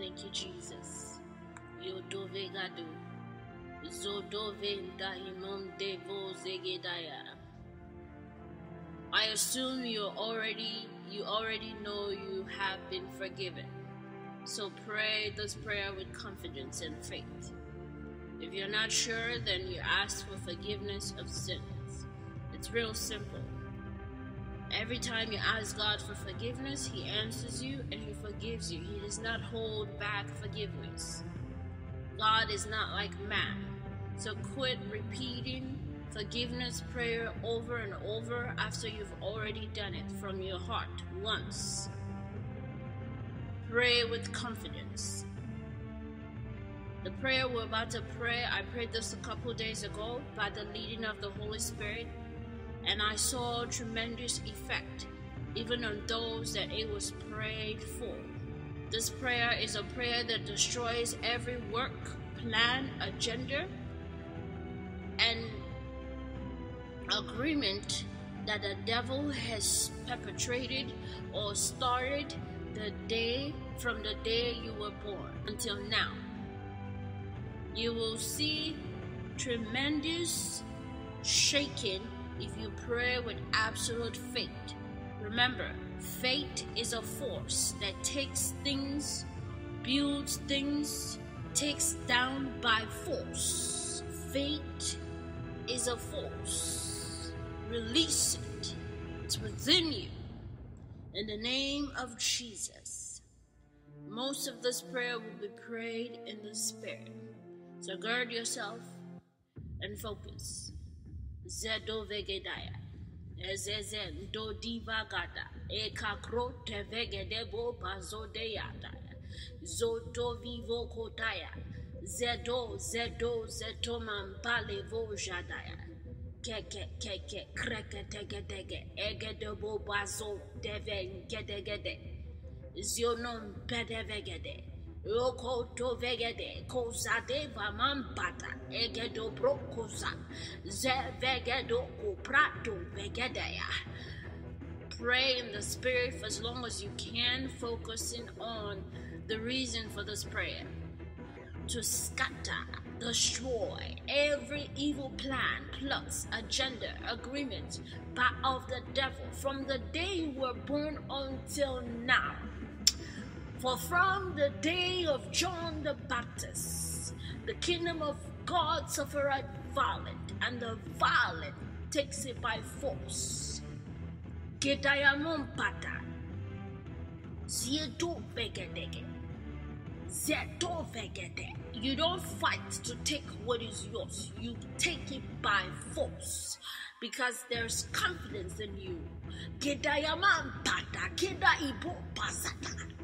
Thank you, Jesus. Yodove gado. Zodove ndahimon devo zegedaya. I assume you already you already know you have been forgiven. So pray this prayer with confidence and faith. If you're not sure, then you ask for forgiveness of sins. It's real simple. Every time you ask God for forgiveness, He answers you and He forgives you. He does not hold back forgiveness. God is not like man. So quit repeating forgiveness prayer over and over after you've already done it from your heart once. Pray with confidence. The prayer we're about to pray, I prayed this a couple days ago by the leading of the Holy Spirit, and I saw tremendous effect even on those that it was prayed for. This prayer is a prayer that destroys every work, plan, agenda, and agreement that the devil has perpetrated or started the day from the day you were born until now. You will see tremendous shaking if you pray with absolute faith. Remember, faith is a force that takes things, builds things, takes down by force. Faith is a force. Release it. It's within you. In the name of Jesus. Most of this prayer will be prayed in the Spirit. So gird yourself and focus. Zedo vegedaya. Ezezen do divagada. Ekakro te vegedebo bazodeyada. Zoto vivo kotaya. Zedo zedo zetoman palevo jadaya. Keke keke kreke tege tege. Egedebo bazo deve gede gede. Zionon pedevegede. Vegede ze vegedo. Pray in the spirit for as long as you can, focusing on the reason for this prayer. To scatter, destroy every evil plan, plots, agenda, agreement part of the devil from the day you were born until now. For from the day of John the Baptist, the kingdom of God suffered violent, and the violent takes it by force. Gedayamon pata, ziedo vegedege, zeto vegede. You don't fight to take what is yours, you take it by force because there's confidence in you. Gedayaman pata, keda ibo pasata.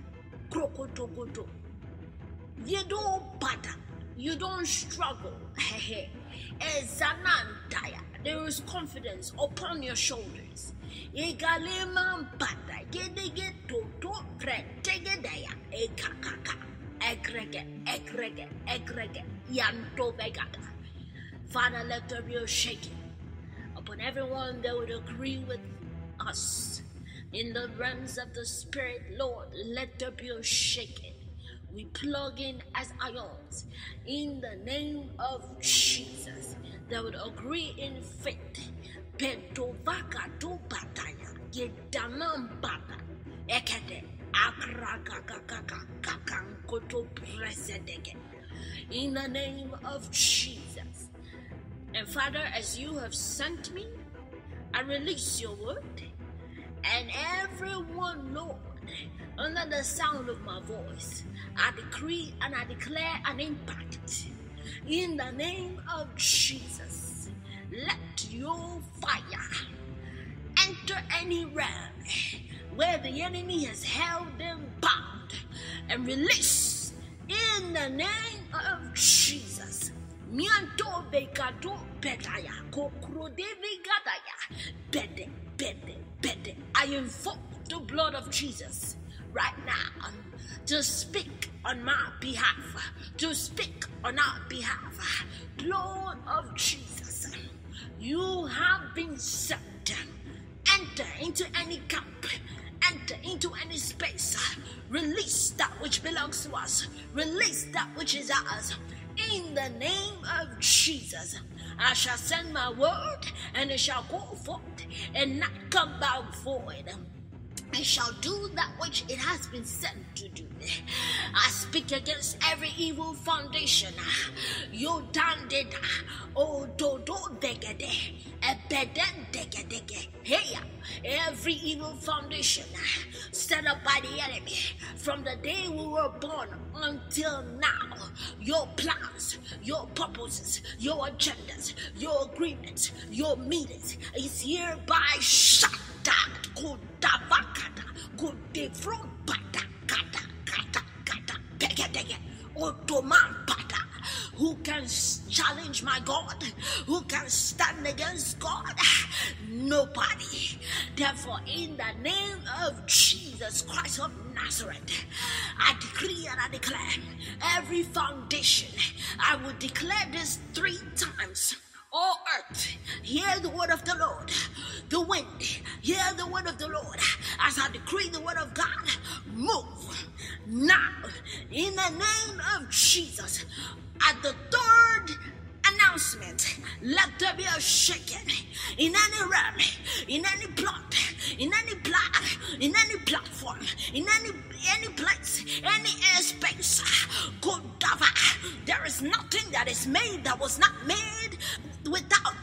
You don't bother. You don't struggle. Ezanantaya. There is confidence upon your shoulders. Father, let there be a shaking upon everyone that would agree with us. In the realms of the Spirit, Lord, let there be a shaking. We plug in as ions in the name of Jesus that would agree in faith. Pentovaka to bataya, gedaman bata, ekete, akrakakakakakankoto presedege. In the name of Jesus. And Father, as you have sent me, I release your word. And everyone, Lord, under the sound of my voice, I decree and I declare an impact. In the name of Jesus, let your fire enter any realm where the enemy has held them bound and release in the name of Jesus. Mianto vekado bedaya, kokro devi gadaya, bede, bede, bede. I invoke the blood of Jesus right now to speak on my behalf, to speak on our behalf. Blood of Jesus, you have been sent. Enter into any camp, enter into any space. Release that which belongs to us. Release that which is ours. In the name of Jesus, I shall send my word, and it shall go forth and not come back void. It shall do that which it has been sent to do. I speak against every evil foundation. You done it. Oh, do do degede. Ebeden degedege. Hey, every evil foundation set up by the enemy from the day we were born until now. Your plans, your purposes, your agendas, your agreements, your meetings is hereby shut down. Kudavakata, kudefrobata, kata, kata, kata, pegedege, otomampata. Who can challenge my God? Who can stand against God? Nobody. Therefore, in the name of Jesus Christ of Nazareth, I decree and I declare every foundation. I will declare this three times. All earth, hear the word of the Lord. The wind,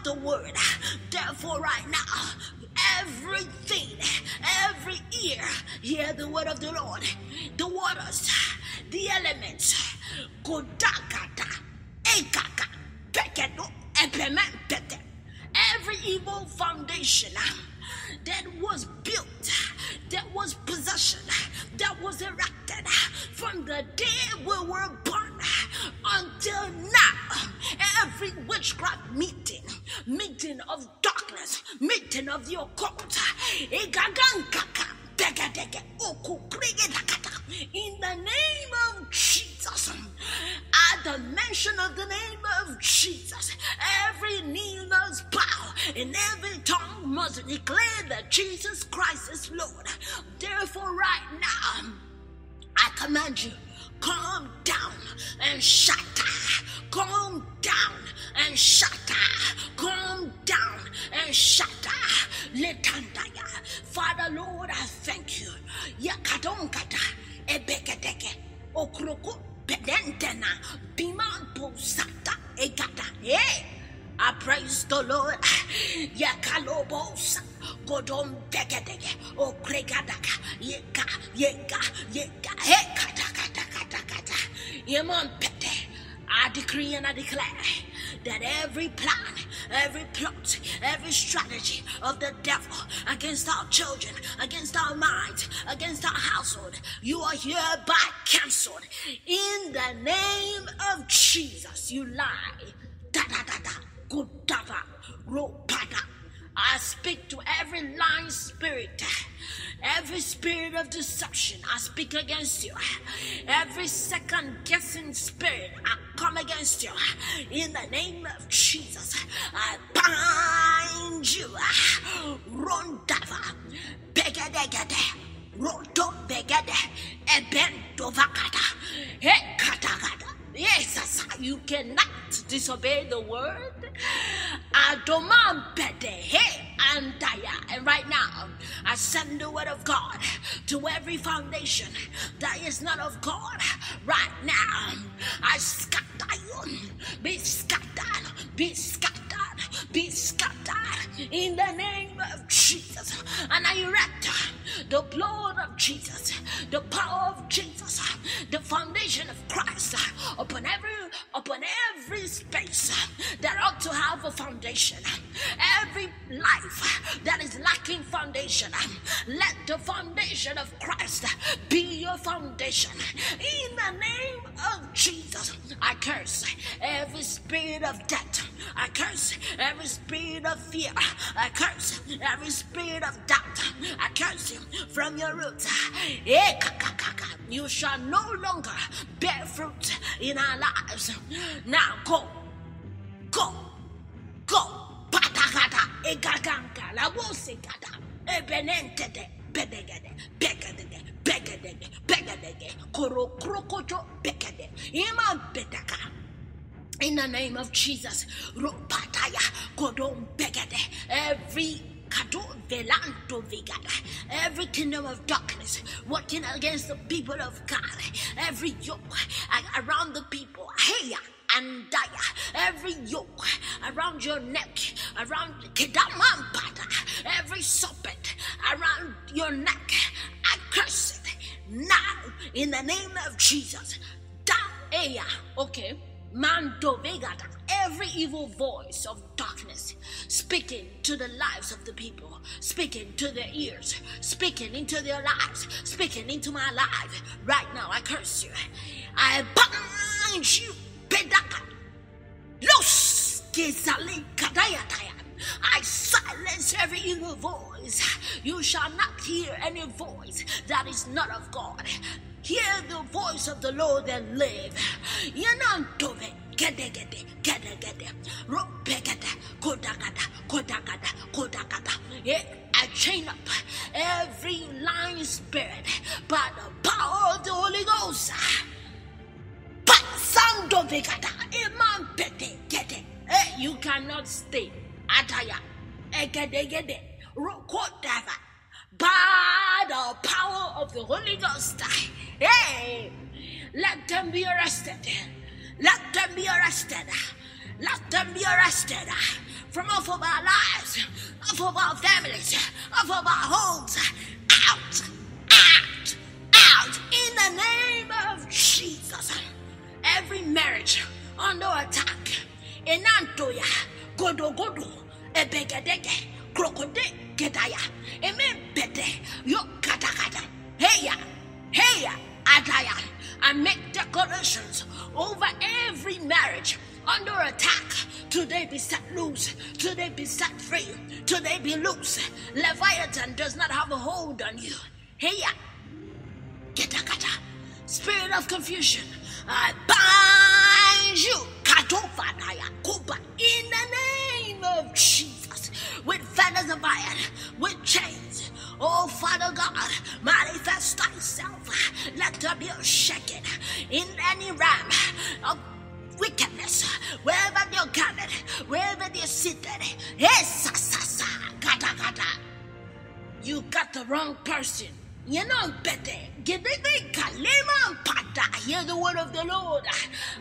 the word. Therefore, right now, everything, every ear, hear the word of the Lord. The waters, the elements. Every evil foundation uh, that was built, that was possession, that was erected uh, from the day we were born until now. Every witchcraft meeting, meeting of darkness, meeting of the occult, in the name of Jesus, at the mention of the name of Jesus, every knee must bow and every tongue must declare that Jesus Christ is Lord. Therefore, right now, I command you, calm down and shatter. Calm down and shatter. Calm down and shatter. Letandaya. Father, Lord, I thank you. Yakadonkata. Ebekadeke. Okroko. Pedentena. Biman posata. Egata. Hey. I praise the Lord. Yakalobos. Godom begedege. O kregadaka. Yeka. Pete. I decree and I declare that every plan, every plot, every strategy of the devil against our children, against our minds, against our household, you are hereby cancelled. In the name of Jesus, you lie. Da da da da. Gudava. I speak to every lying spirit, every spirit of deception. I speak against you. Every second guessing spirit, I come against you. In the name of Jesus, I bind you. Rondava, begedegede, roto begede, ebendovakata, hekatagada. Yes, you cannot disobey the word. Adomambede, hey, andaya. And right now, I send the word of God to every foundation that is not of God. Right now, I scatter you. Be scattered, be scattered, be scattered in the name of Jesus. And I erect the blood of Jesus, the power of Jesus, uh, the foundation of Christ uh, upon every upon every space uh, that ought to have a foundation. Every life that is lacking foundation, let the foundation of Christ be your foundation. In the name of Jesus, I curse every spirit of death. I curse every spirit of fear. I curse every spirit of doubt. I curse you from your roots. Eh, you shall no longer bear fruit in our lives. Now go, go, go. Patakata, egaganka, la vosikata, ebenentete, bedegede, begedege, begedege, begedege, koro krokojo, begede, ima bedaka. In the name of Jesus, Begede, every Every kingdom of darkness working against the people of God, every yoke around the people, hey, and every yoke around your neck, around every serpent around your neck, I curse it now in the name of Jesus. Okay, Mando every evil voice of darkness speaking to the lives of the people, speaking to their ears, speaking into their lives, speaking into my life. Right now, I curse you. I bind you. Pedaka. Los I silence every evil voice. You shall not hear any voice that is not of God. Hear the voice of the Lord and live. Yanantove gede gede gede gede ropegede kodagada kodagada kodagada yeah I chain up every lying spirit by the power of the Holy Ghost. Gede. Hey, you cannot stay. Ataya egede gede rokodava by the power of the Holy Ghost. Hey, let them be arrested. Let them be arrested. Let them be arrested from off of our lives, off of our families, off of our homes. Out, out, out in the name of Jesus. Every marriage under attack. Enantoya, godo godo, ebegedege, krokode, gedaya, emebede, yokadagada, heya, heya, adaya. I make declarations over every marriage under attack. Today be set loose. Today be set free. Today be loose. Leviathan does not have a hold on you. Hey, ya. Geta kata. Spirit of confusion. I bind you. In the name of Jesus. With feathers of iron. With chains. Oh, Father God, manifest thyself. Let there be a shaking in any realm of wickedness, wherever they're gathered, wherever they're seated. Yes, you got the wrong person. You know better. Hear the word of the Lord.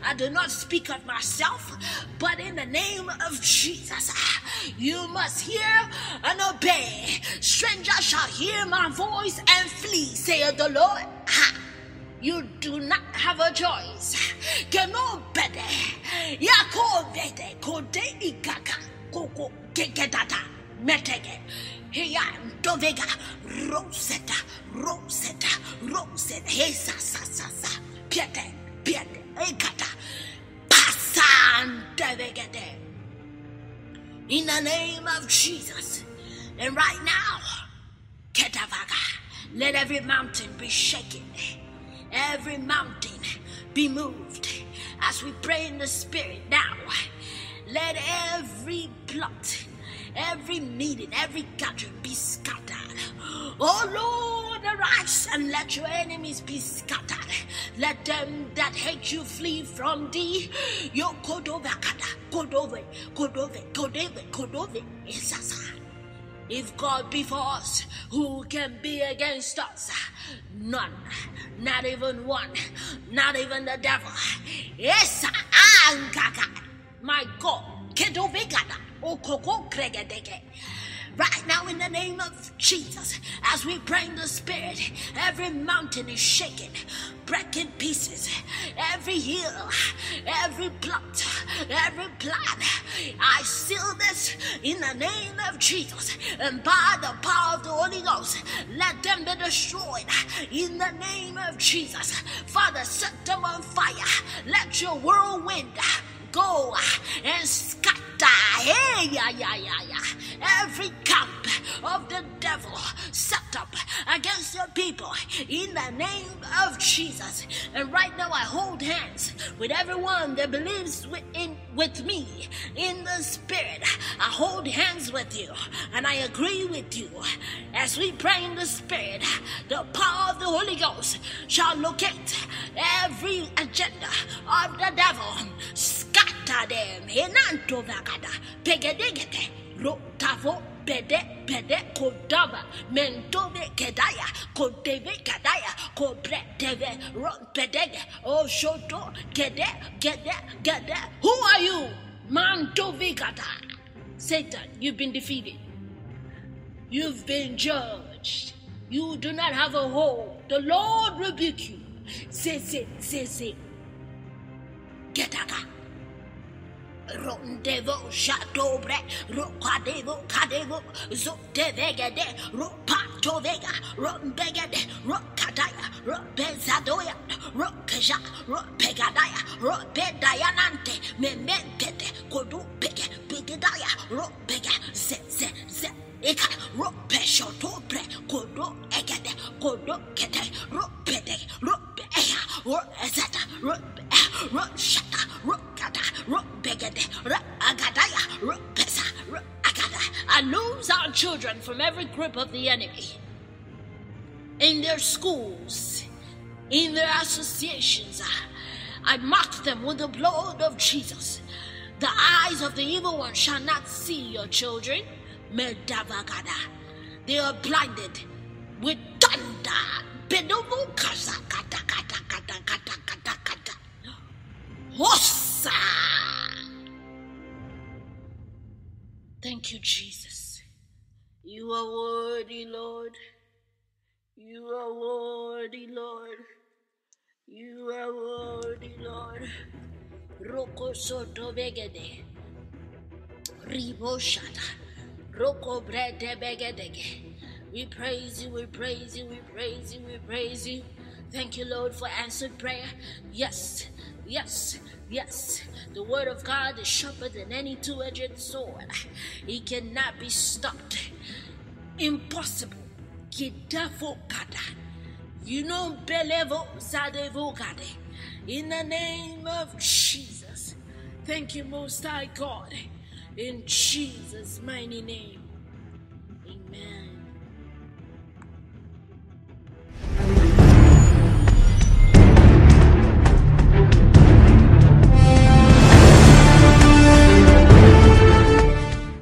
I do not speak of myself, but in the name of Jesus, you must hear and obey. Stranger shall hear my voice and flee, saith the Lord. You do not have a choice. Metege. Dovega. Rosetta. Rosetta. Rosetta. Hesa sa sa sa. Piete. Piete. Ekata. Pasan devegede. In the name of Jesus. And right now, Ketavaga, let every mountain be shaken every mountain be moved as we pray in the spirit now. Let every plot, every meeting, every gathering be scattered. Oh Lord, arise and let your enemies be scattered. Let them that hate you flee from thee. Yo kodova kada, kodove, kodove, kodove, kodove, isasa. If God be for us, who can be against us? None. Not even one. Not even the devil. Yes, my God. Kedovigada. Right now, in the name of Jesus, as we pray in the Spirit, every mountain is shaken, breaking pieces, every hill, every plot, every plan. I seal this in the name of Jesus, and by the power of the Holy Ghost, let them be destroyed in the name of Jesus. Father, set them on fire. Let your whirlwind go and scatter every camp of the devil set up against your people in the name of Jesus. And right now, I hold hands with everyone that believes in, with me in the Spirit. I hold hands with you and I agree with you. As we pray in the Spirit, the power of the Holy Ghost shall locate every agenda of the devil. Scatter them. Hinanto vagada. Pegedegete. Rotavo bede bede kodava mentove kedaya kodeve kadaya kobreteve rompedege oh shoto gede gede gede. Who are you? Mantove kada satan you've been defeated. You've been judged. You do not have a hold. The lord rebuke you. Say say say say. Getaga Rondevo Shatobre, Rokadevo Kadevo, Zotevegade, Ropato Vega, Rombegade, Rokadaya, Ropezadoya, Rokaja, Ropegadaya, Ropedayanante, Mementete, Kodu Pege, Pigedaya, Ropega, Ze, Ze, Ze. Eka. Rope shotobre kodo egede kodo kete. Rope de rope eya rope zeta rope rope and lose our children from every grip of the enemy in their schools in their associations I mark them with the blood of Jesus the eyes of the evil one shall not see your children Medavagada. They are blinded with thunder. Jesus. You are worthy, Lord. You are worthy, Lord. You are worthy, Lord. Roko soto begede. Ribo shata. Roko brede begedege. We praise you, we praise you, we praise you, we praise you. Thank you, Lord, for answered prayer. Yes, yes, yes. The word of God is sharper than any two edged sword. It cannot be stopped. Impossible. You know. In the name of Jesus. Thank you, Most High God. In Jesus' mighty name.